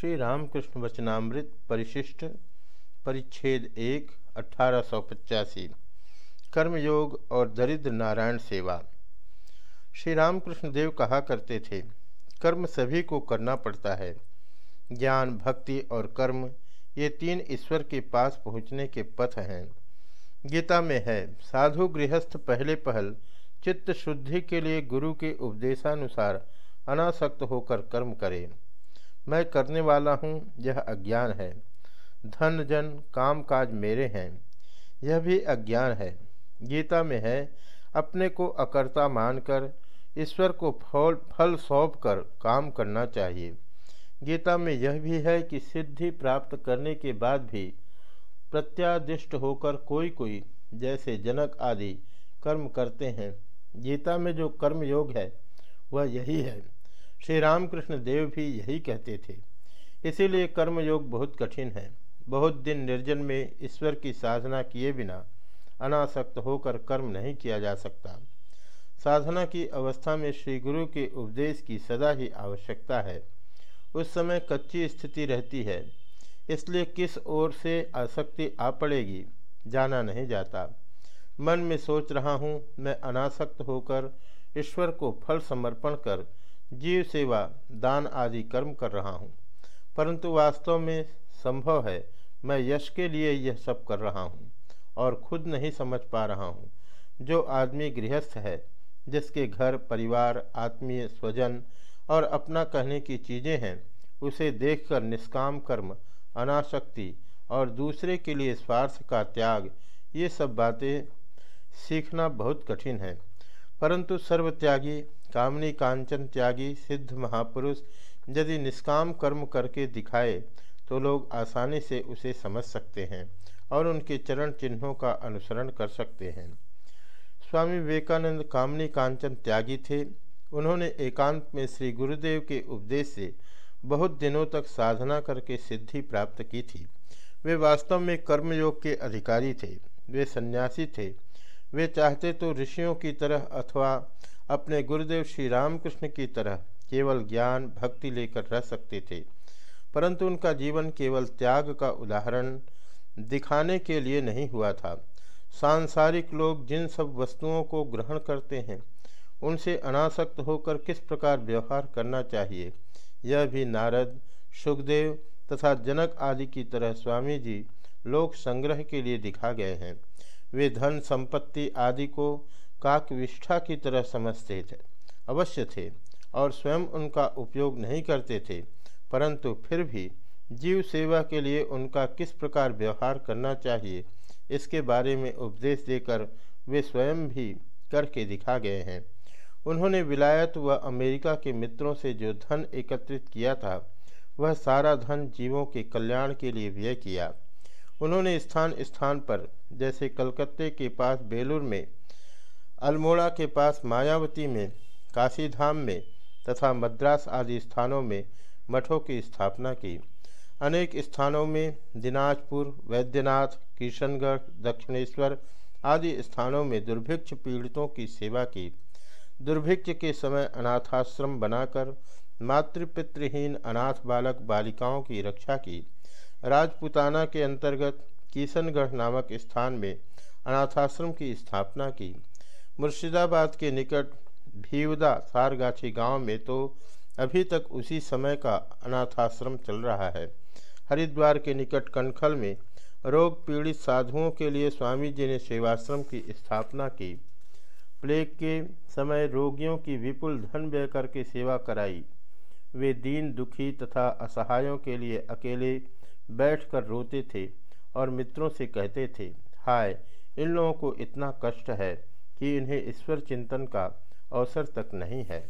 श्री रामकृष्ण वचनामृत परिशिष्ट, परिच्छेद एक, अठारह सौ पचासी। कर्मयोग और दरिद्र नारायण सेवा। श्री रामकृष्ण देव कहा करते थे, कर्म सभी को करना पड़ता है। ज्ञान, भक्ति और कर्म, ये तीन ईश्वर के पास पहुँचने के पथ हैं। गीता में है, साधु गृहस्थ पहले पहल, चित्त शुद्धि के लिए गुरु के उपदेशानुसार अनासक्त होकर कर्म करे। मैं करने वाला हूँ, यह अज्ञान है। धन, जन काम काज मेरे हैं, यह भी अज्ञान है। गीता में है, अपने को अकर्ता मानकर, ईश्वर को फल फल सौंप कर काम करना चाहिए। गीता में यह भी है कि सिद्धि प्राप्त करने के बाद भी प्रत्यादिष्ट होकर कोई कोई जैसे जनक आदि, कर्म करते हैं। गीता में जो कर्म योग है, वह यही है। श्री रामकृष्ण देव भी यही कहते थे। इसीलिए कर्मयोग बहुत कठिन है। बहुत दिन निर्जन में ईश्वर की साधना किए बिना अनासक्त होकर कर्म नहीं किया जा सकता। साधना की अवस्था में श्री गुरु के उपदेश की सदा ही आवश्यकता है। उस समय कच्ची स्थिति रहती है, इसलिए किस ओर से आसक्ति आ पड़ेगी जाना नहीं जाता। मन में सोच रहा हूँ, मैं अनासक्त होकर ईश्वर को फल समर्पण कर जीव सेवा, दान आदि कर्म कर रहा हूँ। परंतु वास्तव में संभव है, मैं यश के लिए यह सब कर रहा हूँ और खुद नहीं समझ पा रहा हूँ। जो आदमी गृहस्थ है, जिसके घर, परिवार, आत्मीय, स्वजन और अपना कहने की चीज़ें हैं, उसे देखकर निष्काम कर्म, अनाशक्ति और दूसरे के लिए स्वार्थ का त्याग, ये सब बातें सीखना बहुत कठिन है। परंतु सर्वत्यागी कामनी कांचन त्यागी, सिद्ध महापुरुष, यदि निष्काम कर्म करके दिखाए तो लोग आसानी से उसे समझ सकते हैं और उनके चरण चिन्हों का अनुसरण कर सकते हैं। स्वामी विवेकानंद कामनी कांचन त्यागी थे। उन्होंने एकांत में श्री गुरुदेव के उपदेश से बहुत दिनों तक साधना करके सिद्धि प्राप्त की थी। वे वास्तव में कर्मयोग के अधिकारी थे। वे सन्यासी थे। वे चाहते तो ऋषियों की तरह अथवा अपने गुरुदेव श्री रामकृष्ण की तरह केवल ज्ञान, भक्ति लेकर रह सकते थे। परंतु उनका जीवन केवल त्याग का उदाहरण दिखाने के लिए नहीं हुआ था। सांसारिक लोग जिन सब वस्तुओं को ग्रहण करते हैं, उनसे अनासक्त होकर किस प्रकार व्यवहार करना चाहिए? यह भी नारद, सुखदेव तथा जनक आदि की तरह स्वामी जी लोक संग्रह के लिए दिखा गए हैं। वे धन, संपत्ति आदि को काकविष्ठा की तरह समझते थे। अवश्य थे और स्वयं उनका उपयोग नहीं करते थे, परंतु फिर भी जीव सेवा के लिए उनका किस प्रकार व्यवहार करना चाहिए, इसके बारे में उपदेश देकर वे स्वयं भी करके दिखा गए हैं। उन्होंने विलायत व अमेरिका के मित्रों से जो धन एकत्रित किया था, वह सारा धन जीवों के कल्याण के लिए व्यय किया। उन्होंने स्थान स्थान पर, जैसे कलकत्ते के पास बेलूर में अल्मोड़ा के पास मायावती में, काशीधाम में तथा मद्रास आदि स्थानों में मठों की स्थापना की। अनेक स्थानों में दिनाजपुर, वैद्यनाथ, किशनगढ़, दक्षिणेश्वर आदि स्थानों में दुर्भिक्ष पीड़ितों की सेवा की। दुर्भिक्ष के समय अनाथाश्रम बनाकर मातृपितृहीन अनाथ बालक बालिकाओं की रक्षा की। राजपुताना के अंतर्गत किशनगढ़ नामक स्थान में अनाथाश्रम की स्थापना की। मुर्शिदाबाद के निकट भीवदा सारगाछी गाँव में तो अभी तक उसी समय का अनाथाश्रम चल रहा है। हरिद्वार के निकट कनखल में रोग पीड़ित साधुओं के लिए स्वामी जी ने सेवाश्रम की स्थापना की। प्लेग के समय रोगियों की विपुल धन व्यय करके सेवा कराई। वे दीन दुखी तथा असहायों के लिए अकेले बैठकर रोते थे और मित्रों से कहते थे, हाय, इन लोगों को इतना कष्ट है। कि इन्हें ईश्वर चिंतन का अवसर तक नहीं है।